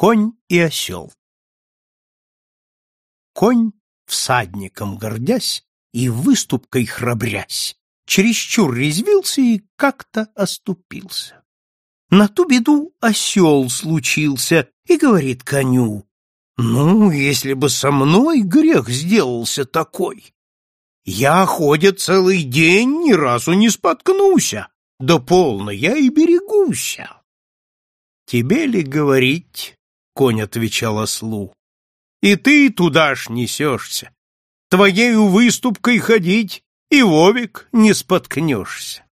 Конь и осел Конь, всадником гордясь и выступкой храбрясь, чересчур резвился и как-то оступился. На ту беду осел случился и говорит коню, «Ну, если бы со мной грех сделался такой, я, ходя целый день, ни разу не споткнуся, да полно я и берегуся». «Тебе ли говорить?» — конь отвечал ослу. «И ты туда ж несешься. Твоею выступкой ходить и вовек не споткнешься».